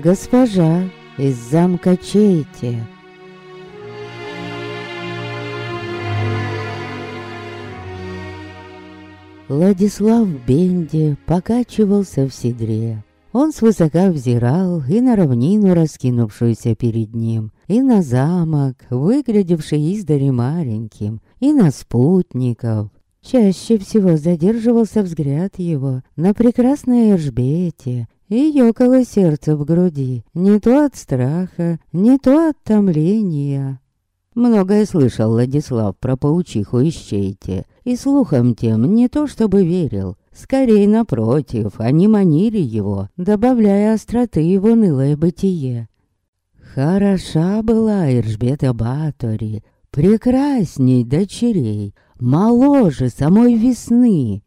госпожа из замка Чейте. Владислав Бенди покачивался в седре. Он свысока взирал и на равнину, раскинувшуюся перед ним, и на замок, выглядевший издали маленьким, и на спутников. Чаще всего задерживался взгляд его на прекрасной Эржбете, и ёкало сердце в груди, не то от страха, не то от томления. Многое слышал Владислав про паучиху из Чейте, и слухом тем не то чтобы верил, скорее напротив, они манили его, добавляя остроты в унылое бытие. Хороша была Иржбета Батори, прекрасней дочерей, моложе самой весны.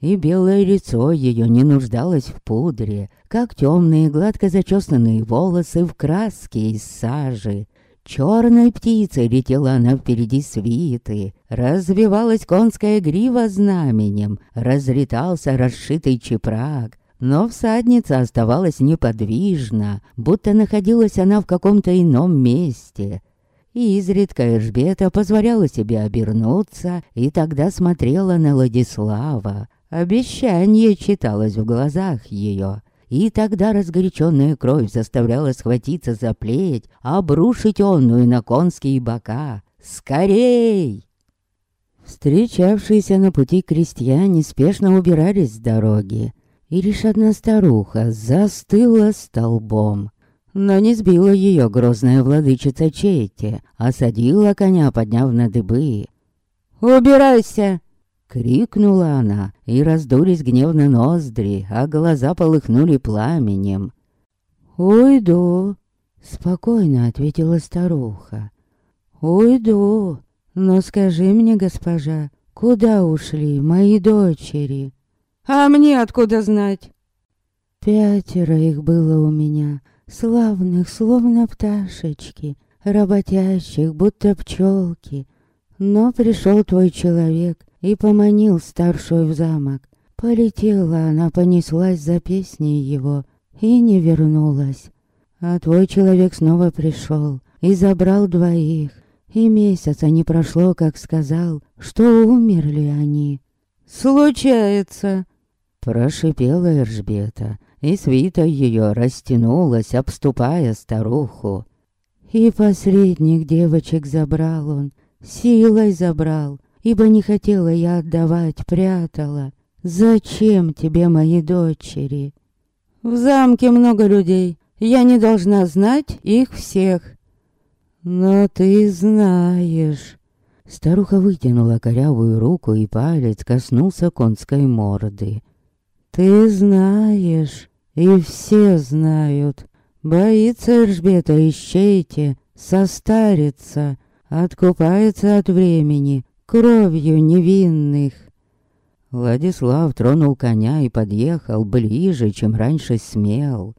И белое лицо ее не нуждалось в пудре, как темные гладко зачесанные волосы в краске из сажи. Черной птицей летела она впереди свиты, развивалась конская грива знаменем, разлетался расшитый чепрак, но всадница оставалась неподвижна, будто находилась она в каком-то ином месте. И изредка Эльжбета позволяла себе обернуться, и тогда смотрела на Владислава. Обещание читалось в глазах ее. И тогда разгоряченная кровь заставляла схватиться за плеть, обрушить онную на конские бока. «Скорей!» Встречавшиеся на пути крестьяне спешно убирались с дороги и лишь одна старуха застыла столбом. Но не сбила ее грозная владычица Чейти, осадила коня, подняв на дыбы. «Убирайся!» — крикнула она, и раздулись гневно ноздри, а глаза полыхнули пламенем. «Уйду!» — спокойно ответила старуха. «Уйду! Но скажи мне, госпожа, куда ушли мои дочери?» А мне откуда знать? Пятеро их было у меня, славных, словно пташечки, работящих, будто пчелки. Но пришел твой человек и поманил старшую в замок. Полетела она, понеслась за песней его и не вернулась. А твой человек снова пришел и забрал двоих. И месяца не прошло, как сказал, что умерли они. «Случается!» Прошипела Эржбета, и свита ее растянулась, обступая старуху. И посредник девочек забрал он, силой забрал, ибо не хотела я отдавать, прятала. Зачем тебе мои дочери? В замке много людей, я не должна знать их всех. Но ты знаешь. Старуха вытянула корявую руку, и палец коснулся конской морды. Ты знаешь, и все знают. Боится Эльжбета ищейте, состарится, откупается от времени, кровью невинных. Владислав тронул коня и подъехал ближе, чем раньше смел.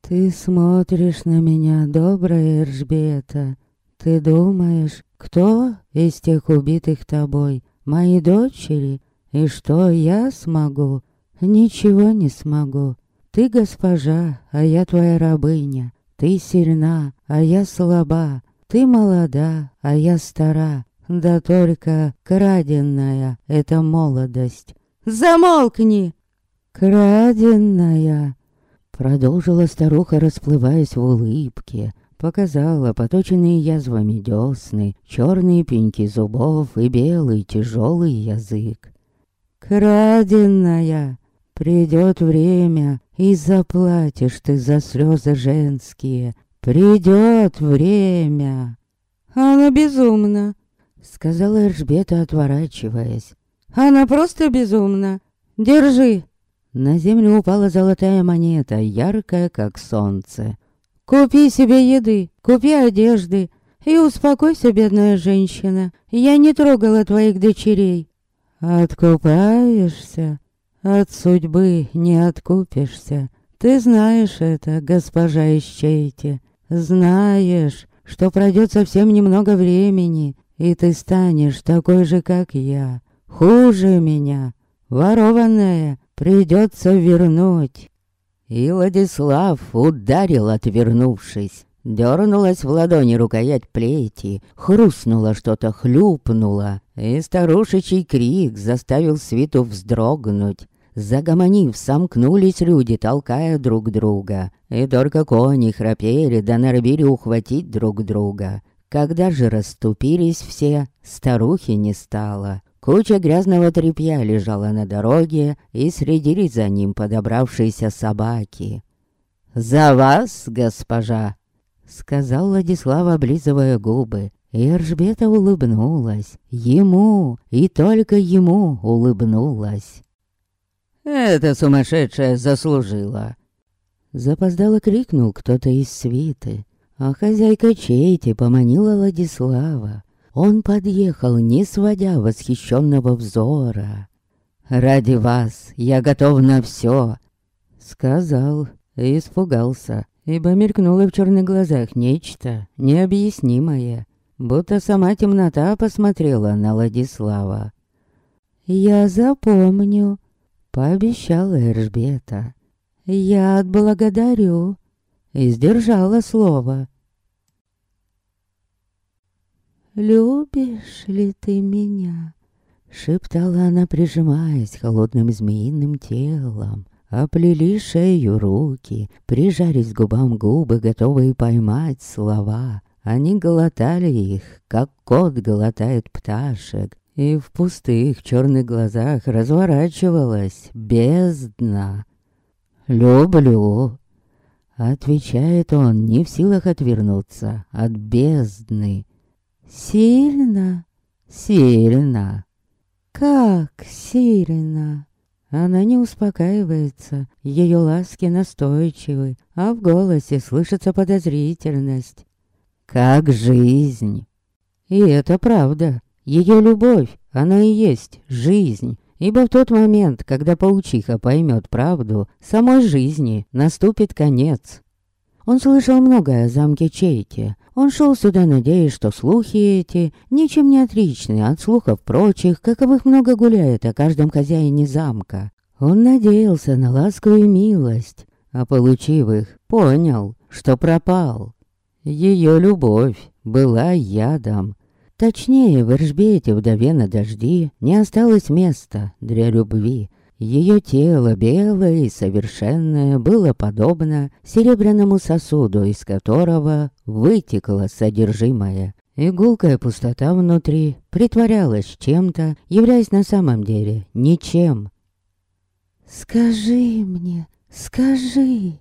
«Ты смотришь на меня, добрая Эржбета. Ты думаешь, кто из тех убитых тобой, мои дочери, и что я смогу? Ничего не смогу. Ты госпожа, а я твоя рабыня. Ты сильна, а я слаба. Ты молода, а я стара. Да только краденная — это молодость. Замолкни! Краденная! Продолжила старуха, расплываясь в улыбке. Показала поточенные язвами десны, черные пеньки зубов и белый тяжелый язык. Краденная! Придет время, и заплатишь ты за слезы женские. Придет время. Она безумна, сказала Эржбета, отворачиваясь. Она просто безумна. Держи. На землю упала золотая монета, яркая, как солнце. Купи себе еды, купи одежды и успокойся, бедная женщина. Я не трогала твоих дочерей. Откупаешься? От судьбы не откупишься. Ты знаешь это, госпожа Ищейте. Знаешь, что пройдет совсем немного времени, и ты станешь такой же, как я. Хуже меня. Ворованное придется вернуть. И Владислав ударил, отвернувшись. Дернулась в ладони рукоять плети, хрустнуло что-то, хлюпнуло, и старушечий крик заставил свиту вздрогнуть. Загомонив, сомкнулись люди, толкая друг друга, и только кони храпели да норовили ухватить друг друга. Когда же расступились все, старухи не стало. Куча грязного тряпья лежала на дороге, и средились за ним подобравшиеся собаки. «За вас, госпожа!» Сказал Владислав, облизывая губы. И Эржбета улыбнулась. Ему, и только ему улыбнулась. «Это сумасшедшая заслужила!» Запоздало крикнул кто-то из свиты, а хозяйка Чейти поманила Владислава. Он подъехал, не сводя восхищенного взора. «Ради вас я готов на все!» Сказал и испугался ибо мелькнуло в черных глазах нечто необъяснимое, будто сама темнота посмотрела на Владислава. «Я запомню», — пообещала Эржбета. «Я отблагодарю» и сдержала слово. «Любишь ли ты меня?» Шептала она, прижимаясь холодным змеиным телом. Оплели шею руки, прижались губам губы, готовые поймать слова. Они глотали их, как кот глотает пташек, и в пустых черных глазах разворачивалась бездна. «Люблю», — отвечает он, не в силах отвернуться от бездны. «Сильно?» «Сильно». «Как сильно?» Она не успокаивается, ее ласки настойчивы, а в голосе слышится подозрительность. Как жизнь. И это правда. Ее любовь, она и есть жизнь. Ибо в тот момент, когда паучиха поймет правду, самой жизни наступит конец. Он слышал многое о замке Чейте. Он шел сюда, надеясь, что слухи эти ничем не отличны от слухов прочих, каковых много гуляет о каждом хозяине замка. Он надеялся на ласку и милость, а получив их, понял, что пропал. Ее любовь была ядом. Точнее, в Эржбете, вдове на дожди, не осталось места для любви. Ее тело, белое и совершенное, было подобно серебряному сосуду, из которого вытекло содержимое. Игулкая пустота внутри притворялась чем-то, являясь на самом деле ничем. «Скажи мне, скажи!»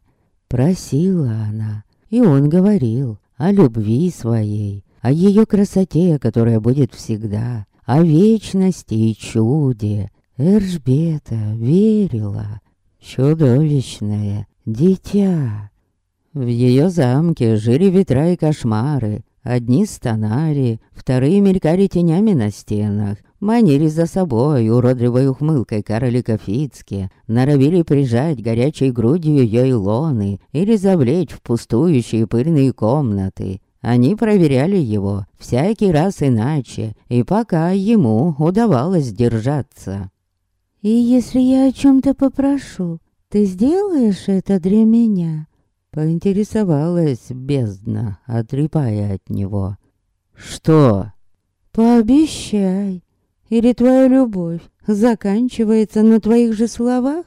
Просила она, и он говорил о любви своей, о ее красоте, которая будет всегда, о вечности и чуде, Эржбета верила. Чудовищное дитя. В ее замке жили ветра и кошмары. Одни стонали, вторые мелькали тенями на стенах, манили за собой уродливой ухмылкой королика Фицки, норовили прижать горячей грудью ее илоны или завлечь в пустующие пыльные комнаты. Они проверяли его всякий раз иначе, и пока ему удавалось держаться. И если я о чем-то попрошу, ты сделаешь это для меня?» Поинтересовалась бездна, отрепая от него. «Что?» «Пообещай. Или твоя любовь заканчивается на твоих же словах?»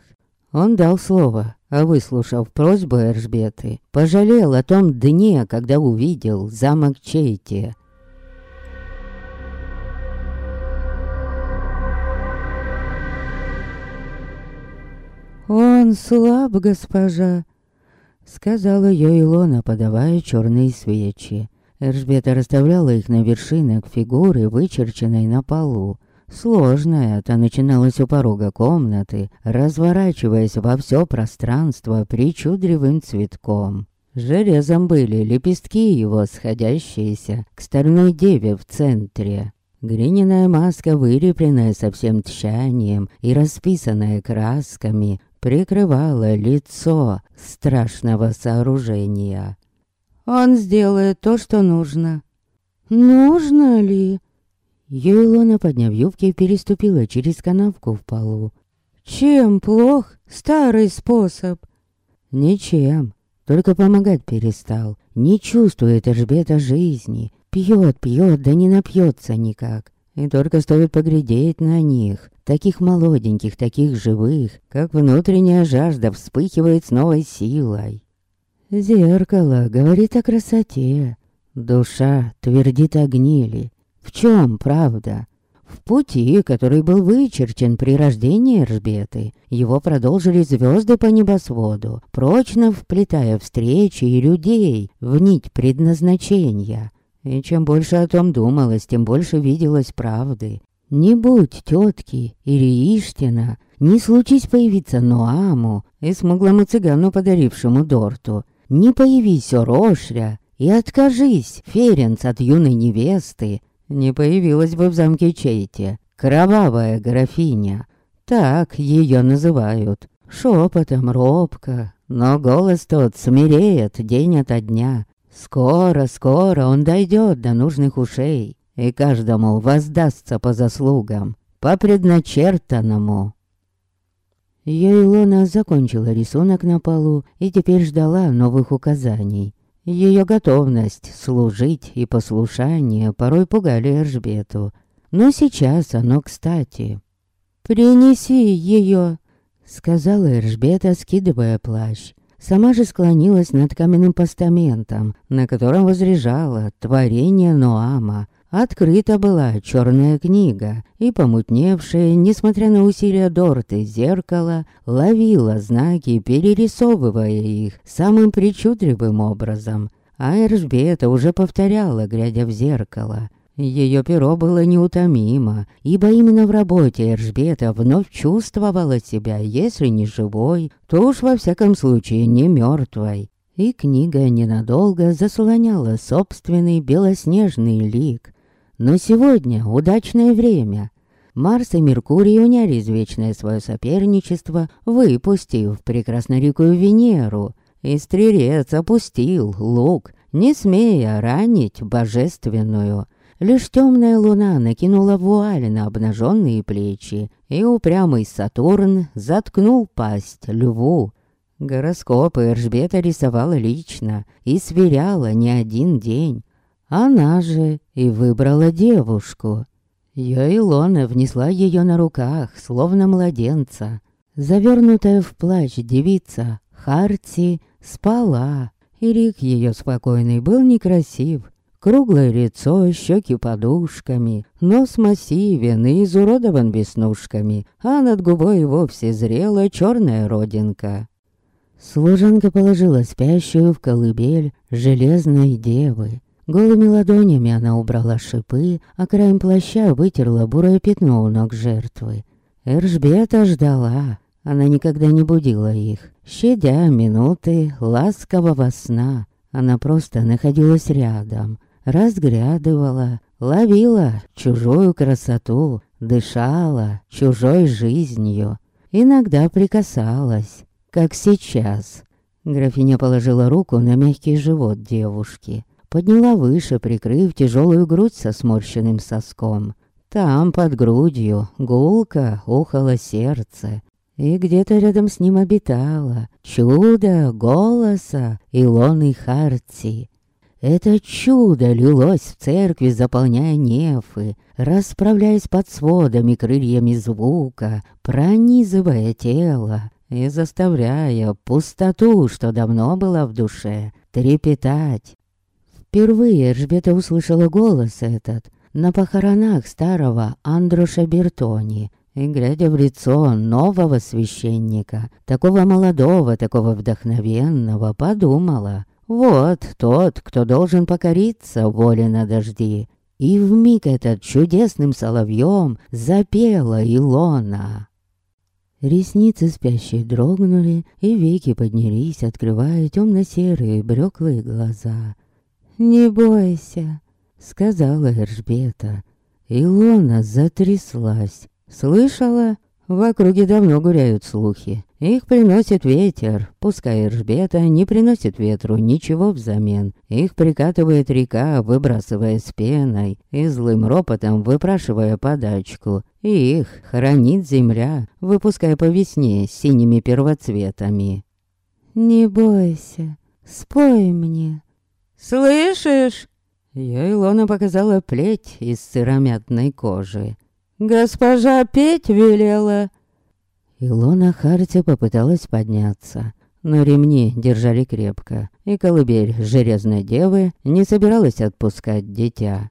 Он дал слово, а выслушав просьбу Эржбеты, пожалел о том дне, когда увидел замок Чейти. «Он слаб, госпожа», — сказала ее Илона, подавая черные свечи. Эржбета расставляла их на вершинах фигуры, вычерченной на полу. Сложная, это начиналась у порога комнаты, разворачиваясь во все пространство причудливым цветком. Железом были лепестки его, сходящиеся к стальной деве в центре. Глиняная маска, вылепленная со всем тщанием и расписанная красками, прикрывало лицо страшного сооружения. «Он сделает то, что нужно». «Нужно ли?» Юйлона, подняв юбки, переступила через канавку в полу. «Чем плох старый способ?» Ничем. Только помогать перестал. Не чувствует Эржбета жизни. Пьет, пьет, да не напьется никак. И только стоит поглядеть на них, таких молоденьких, таких живых, как внутренняя жажда вспыхивает с новой силой. Зеркало говорит о красоте. Душа твердит о гнили. В чем правда? В пути, который был вычерчен при рождении Эржбеты, его продолжили звезды по небосводу, прочно вплетая встречи и людей в нить предназначения. И чем больше о том думалось, тем больше виделось правды. Не будь тетки или Иштина, не случись появиться Ноаму и смуглому цыгану, подарившему Дорту, не появись Орошря и откажись, Ференц, от юной невесты, не появилась бы в замке Чейте. Кровавая графиня. Так ее называют. Шепотом, робко. Но голос тот смиреет день ото дня. Скоро, скоро он дойдет до нужных ушей. И каждому воздастся по заслугам. По предначертанному. Ее закончила рисунок на полу и теперь ждала новых указаний. Ее готовность служить и послушание порой пугали Эржбету. Но сейчас оно кстати. «Принеси ее», — сказала Эржбета, скидывая плащ. Сама же склонилась над каменным постаментом, на котором возряжало творение Ноама — Открыта была черная книга, и помутневшее, несмотря на усилия Дорты, зеркало ловило знаки, перерисовывая их самым причудливым образом. А Эржбета уже повторяла, глядя в зеркало. Ее перо было неутомимо, ибо именно в работе Эржбета вновь чувствовала себя, если не живой, то уж во всяком случае не мертвой. И книга ненадолго заслоняла собственный белоснежный лик, но сегодня удачное время. Марс и Меркурий уняли извечное свое соперничество, выпустив прекраснорикую Венеру. И стрелец опустил лук, не смея ранить божественную. Лишь темная луна накинула вуаль на обнаженные плечи, и упрямый Сатурн заткнул пасть льву. Гороскопы Эржбета рисовала лично и сверяла не один день. Она же и выбрала девушку. Я Илона внесла ее на руках, словно младенца. Завернутая в плащ девица Харти спала, и рик ее спокойный был некрасив. Круглое лицо, щеки подушками, нос массивен и изуродован веснушками, а над губой вовсе зрела черная родинка. Служанка положила спящую в колыбель железной девы. Голыми ладонями она убрала шипы, а краем плаща вытерла бурое пятно у ног жертвы. Эржбета ждала. Она никогда не будила их, щадя минуты ласкового сна. Она просто находилась рядом, разглядывала, ловила чужую красоту, дышала чужой жизнью. Иногда прикасалась, как сейчас. Графиня положила руку на мягкий живот девушки подняла выше, прикрыв тяжелую грудь со сморщенным соском. Там, под грудью, гулко ухало сердце. И где-то рядом с ним обитало чудо голоса Илоны Харти. Это чудо лилось в церкви, заполняя нефы, расправляясь под сводами крыльями звука, пронизывая тело и заставляя пустоту, что давно была в душе, трепетать. Впервые Эржбета услышала голос этот на похоронах старого Андроша Бертони. И, глядя в лицо нового священника, такого молодого, такого вдохновенного, подумала, вот тот, кто должен покориться воле на дожди. И вмиг этот чудесным соловьем запела Илона. Ресницы спящие дрогнули, и веки поднялись, открывая темно-серые блеклые глаза. «Не бойся», — сказала Эржбета. Илона затряслась. «Слышала? В округе давно гуляют слухи. Их приносит ветер, пускай Эржбета не приносит ветру ничего взамен. Их прикатывает река, выбрасывая с пеной и злым ропотом выпрашивая подачку. И их хранит земля, выпуская по весне синими первоцветами. Не бойся, спой мне. Слышишь? Я Илона показала плеть из сыромятной кожи. Госпожа петь велела. Илона Харти попыталась подняться, но ремни держали крепко, и колыбель железной девы не собиралась отпускать дитя.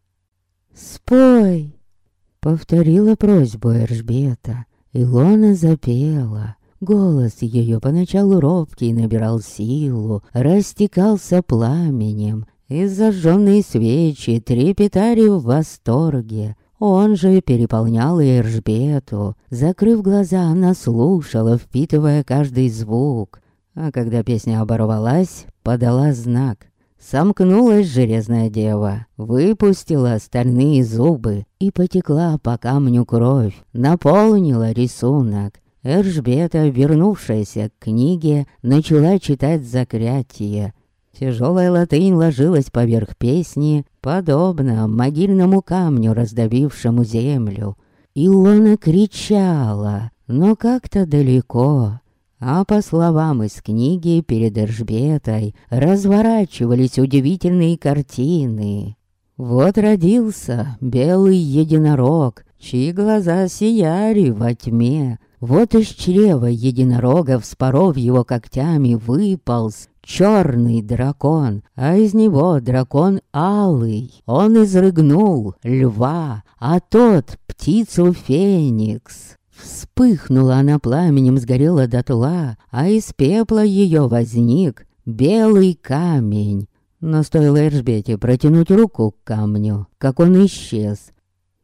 «Спой!» — повторила просьбу Эржбета. Илона запела. Голос ее поначалу робкий набирал силу, растекался пламенем, и зажженные свечи трепетали в восторге. Он же переполнял Эржбету. Закрыв глаза, она слушала, впитывая каждый звук. А когда песня оборвалась, подала знак. Сомкнулась железная дева, выпустила стальные зубы и потекла по камню кровь, наполнила рисунок. Эржбета, вернувшаяся к книге, начала читать заклятие. Тяжелая латынь ложилась поверх песни, подобно могильному камню, раздавившему землю. Илона кричала, но как-то далеко. А по словам из книги перед Эржбетой разворачивались удивительные картины. Вот родился белый единорог, чьи глаза сияли во тьме. Вот из чрева единорога, вспоров его когтями, выполз черный дракон, а из него дракон алый. Он изрыгнул льва, а тот птицу феникс. Вспыхнула она пламенем, сгорела дотла, а из пепла ее возник белый камень. Но стоило Эржбете протянуть руку к камню, как он исчез.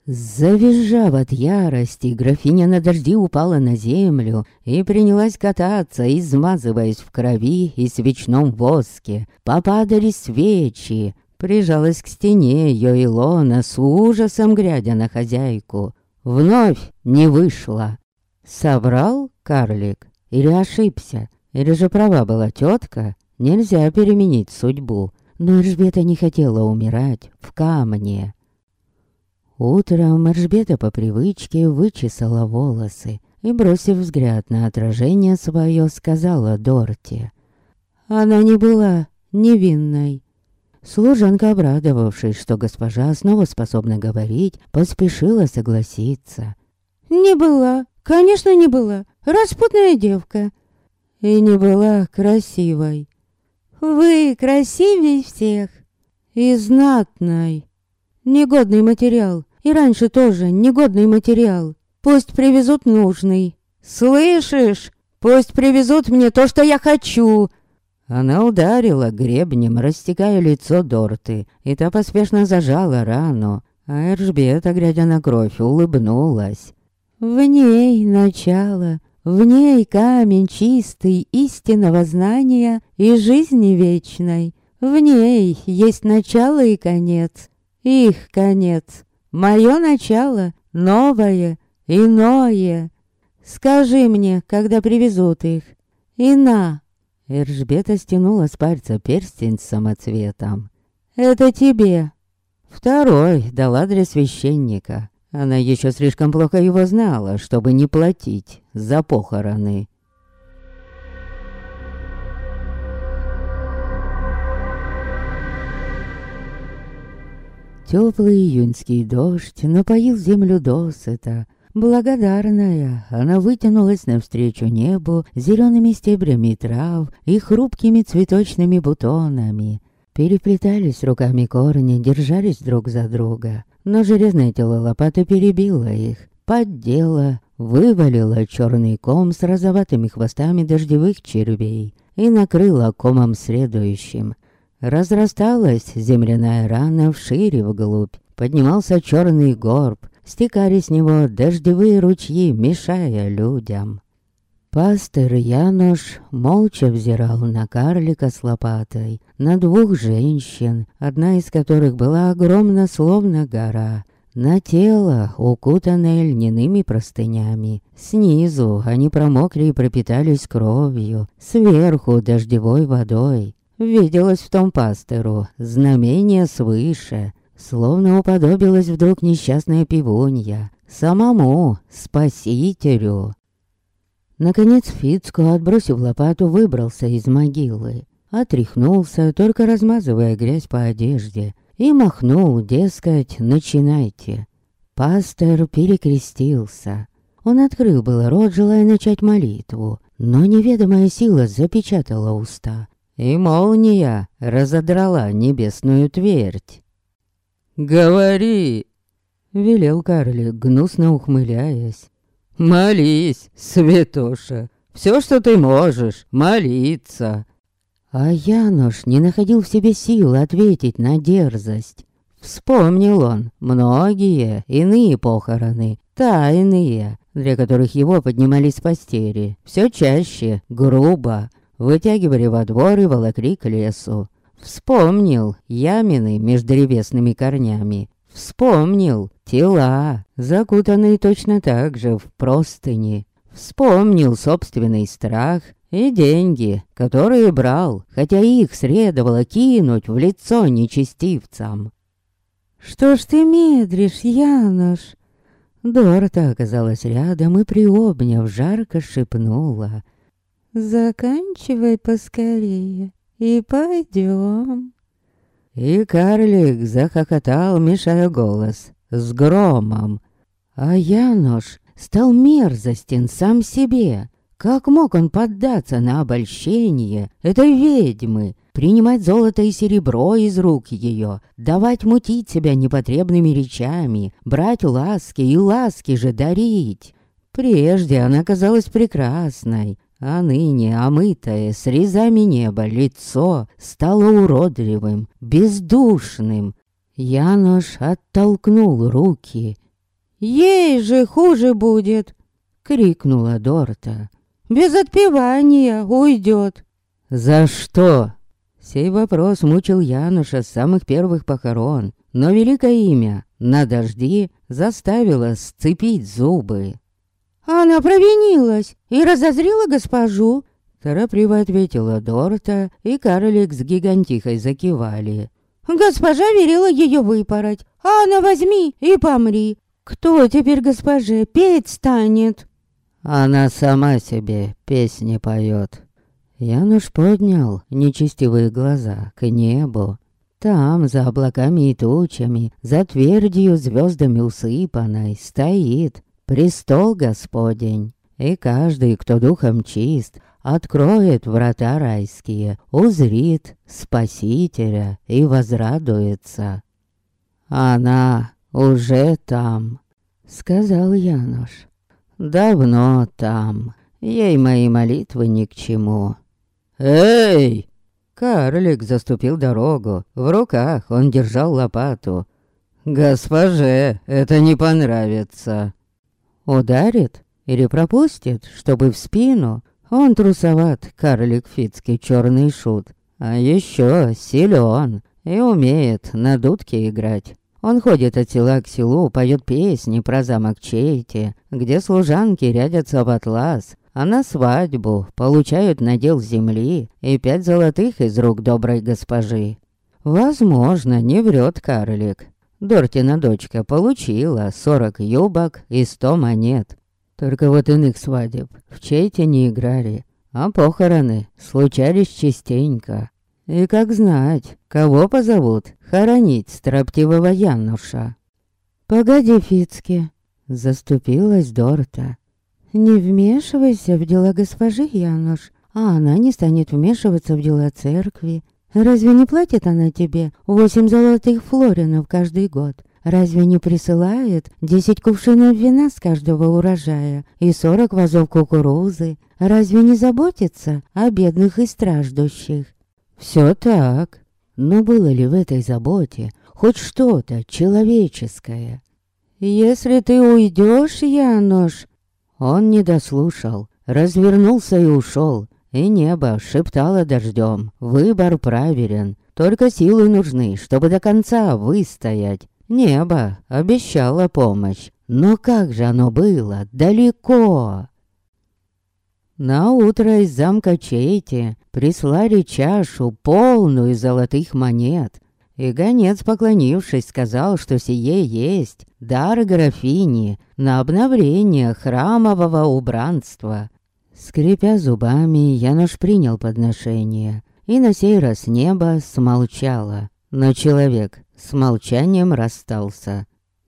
Завизжав от ярости, графиня на дожди упала на землю и принялась кататься, измазываясь в крови и свечном воске. Попадали свечи. Прижалась к стене ее Илона с ужасом, глядя на хозяйку вновь не вышло. Соврал карлик или ошибся? Или же права была тетка? Нельзя переменить судьбу. Но Эржбета не хотела умирать в камне. Утром Эржбета по привычке вычесала волосы и, бросив взгляд на отражение свое, сказала Дорте. Она не была невинной. Служанка, обрадовавшись, что госпожа снова способна говорить, поспешила согласиться. «Не была, конечно, не была. Распутная девка». «И не была красивой». «Вы красивей всех». «И знатной». «Негодный материал. И раньше тоже негодный материал. Пусть привезут нужный». «Слышишь? Пусть привезут мне то, что я хочу!» Она ударила гребнем, растекая лицо Дорты, и та поспешно зажала рану, а Эржбета, глядя на кровь, улыбнулась. «В ней начало, в ней камень чистый истинного знания и жизни вечной. В ней есть начало и конец, их конец, мое начало, новое, иное. Скажи мне, когда привезут их, и на, Эржбета стянула с пальца перстень с самоцветом. «Это тебе!» Второй дал адрес священника. Она еще слишком плохо его знала, чтобы не платить за похороны. Теплый июньский дождь напоил землю досыта, Благодарная, она вытянулась навстречу небу зелеными стеблями трав и хрупкими цветочными бутонами. Переплетались руками корни, держались друг за друга. Но железное тело лопаты перебило их, поддела, вывалила черный ком с розоватыми хвостами дождевых червей и накрыла комом следующим. Разрасталась земляная рана вшире вглубь, поднимался черный горб, стекали с него дождевые ручьи, мешая людям. Пастор Януш молча взирал на карлика с лопатой, на двух женщин, одна из которых была огромна, словно гора, на тело, укутанное льняными простынями. Снизу они промокли и пропитались кровью, сверху дождевой водой. Виделось в том пастору знамение свыше, Словно уподобилась вдруг несчастная пивунья Самому спасителю Наконец Фицко, отбросив лопату, выбрался из могилы. Отряхнулся, только размазывая грязь по одежде, и махнул, дескать, начинайте. Пастор перекрестился. Он открыл было рот, желая начать молитву, но неведомая сила запечатала уста, и молния разодрала небесную твердь. «Говори!» — велел карлик, гнусно ухмыляясь. «Молись, святоша! Все, что ты можешь, молиться!» А Януш не находил в себе сил ответить на дерзость. Вспомнил он многие иные похороны, тайные, для которых его поднимали с постели, все чаще, грубо, вытягивали во двор и волокли к лесу. Вспомнил ямины между древесными корнями. Вспомнил тела, закутанные точно так же в простыни. Вспомнил собственный страх и деньги, которые брал, хотя их следовало кинуть в лицо нечестивцам. «Что ж ты медришь, Януш?» Дорта оказалась рядом и, приобняв, жарко шепнула. «Заканчивай поскорее и пойдем». И карлик захохотал, мешая голос, с громом. А Януш стал мерзостен сам себе. Как мог он поддаться на обольщение этой ведьмы, принимать золото и серебро из рук ее, давать мутить себя непотребными речами, брать ласки и ласки же дарить? Прежде она казалась прекрасной, а ныне омытое с резами неба лицо стало уродливым, бездушным. Янош оттолкнул руки. «Ей же хуже будет!» — крикнула Дорта. Без отпевания уйдет. За что? Сей вопрос мучил Януша с самых первых похорон, но великое имя на дожди заставило сцепить зубы. Она провинилась и разозрила госпожу. Торопливо ответила Дорта, и карлик с гигантихой закивали. Госпожа велела ее выпороть, а она возьми и помри. Кто теперь госпоже петь станет? Она сама себе песни поет. Януш поднял нечестивые глаза к небу. Там, за облаками и тучами, за твердью звездами усыпанной, стоит престол Господень. И каждый, кто духом чист, откроет врата райские, узрит Спасителя и возрадуется. «Она уже там», — сказал Януш. Давно там. Ей мои молитвы ни к чему. «Эй!» Карлик заступил дорогу. В руках он держал лопату. «Госпоже, это не понравится». Ударит или пропустит, чтобы в спину? Он трусоват, карлик Фицкий, черный шут. А еще силен и умеет на дудке играть. Он ходит от села к селу, поет песни про замок Чейти, где служанки рядятся в атлас, а на свадьбу получают надел земли и пять золотых из рук доброй госпожи. Возможно, не врет карлик. Дортина дочка получила сорок юбок и сто монет. Только вот иных свадеб в Чейте не играли, а похороны случались частенько. И как знать, кого позовут хоронить строптивого Януша. «Погоди, Фицки», — заступилась Дорта. «Не вмешивайся в дела госпожи Януш, а она не станет вмешиваться в дела церкви. Разве не платит она тебе восемь золотых флоринов каждый год? Разве не присылает десять кувшинов вина с каждого урожая и сорок вазов кукурузы? Разве не заботится о бедных и страждущих? Все так. Но было ли в этой заботе хоть что-то человеческое? «Если ты уйдешь, Януш...» Он не дослушал, развернулся и ушел, и небо шептало дождем. Выбор правилен, только силы нужны, чтобы до конца выстоять. Небо обещало помощь, но как же оно было далеко! На утро из замка Чейти прислали чашу, полную золотых монет. И гонец, поклонившись, сказал, что сие есть дар графини на обновление храмового убранства. Скрипя зубами, Янош принял подношение, и на сей раз небо смолчало, но человек с молчанием расстался.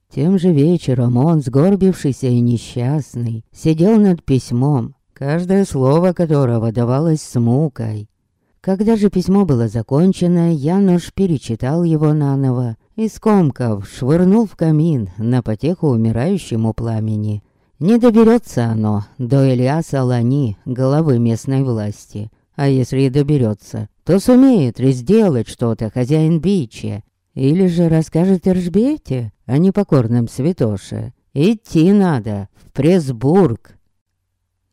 Тем же вечером он, сгорбившийся и несчастный, сидел над письмом, каждое слово которого давалось с мукой. Когда же письмо было закончено, Януш перечитал его наново и, скомкав, швырнул в камин на потеху умирающему пламени. Не доберется оно до Элиаса Лани, головы местной власти. А если и доберется, то сумеет ли сделать что-то хозяин Бичи? Или же расскажет Эржбете о непокорном святоше? Идти надо в Пресбург.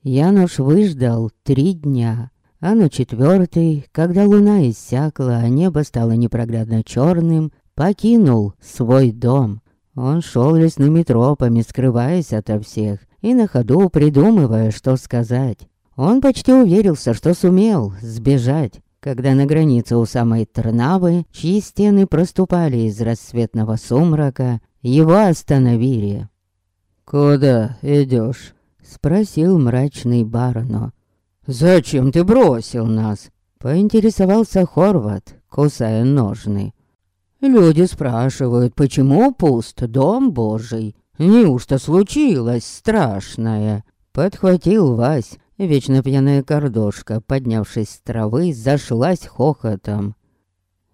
Януш выждал три дня, а на четвертый, когда луна иссякла, а небо стало непроглядно черным, покинул свой дом. Он шел лесными тропами, скрываясь ото всех, и на ходу придумывая, что сказать. Он почти уверился, что сумел сбежать, когда на границе у самой Трнавы, чьи стены проступали из рассветного сумрака, его остановили. «Куда идешь? спросил мрачный Барно. «Зачем ты бросил нас?» — поинтересовался Хорват, кусая ножны. «Люди спрашивают, почему пуст дом Божий? Неужто случилось страшное?» Подхватил Вась, Вечно пьяная картошка, поднявшись с травы, зашлась хохотом.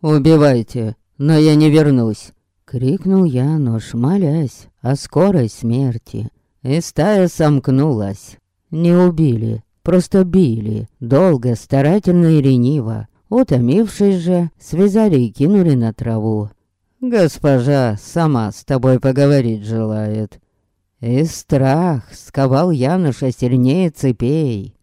«Убивайте, но я не вернусь!» Крикнул Януш, молясь о скорой смерти. И стая сомкнулась. Не убили, просто били, долго, старательно и лениво. Утомившись же, связали и кинули на траву. «Госпожа сама с тобой поговорить желает», и страх сковал Януша сильнее цепей.